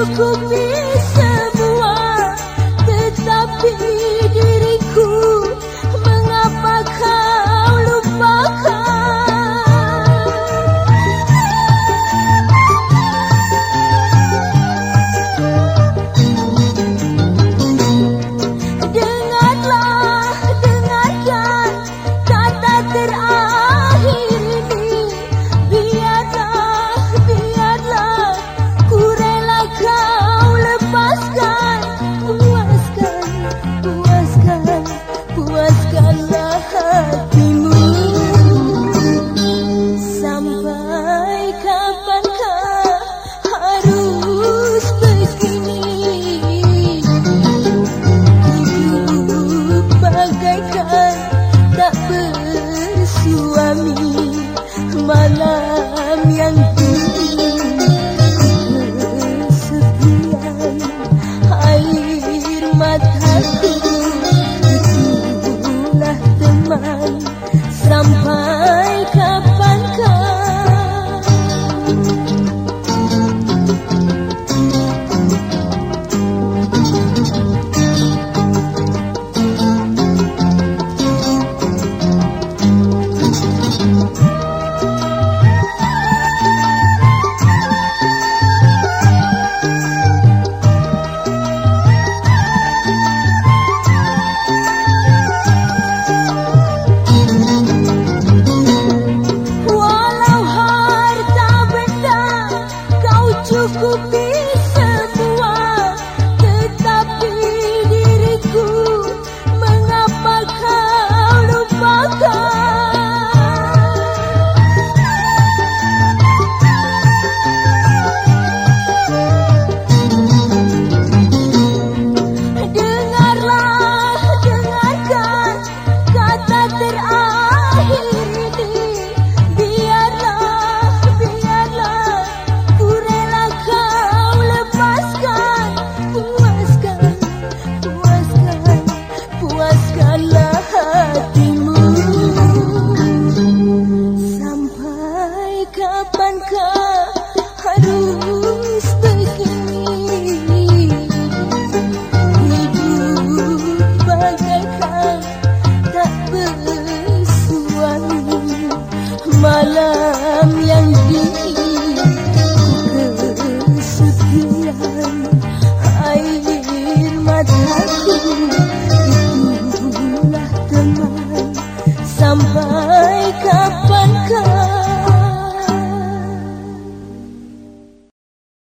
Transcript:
Cukupi 们。aku tidak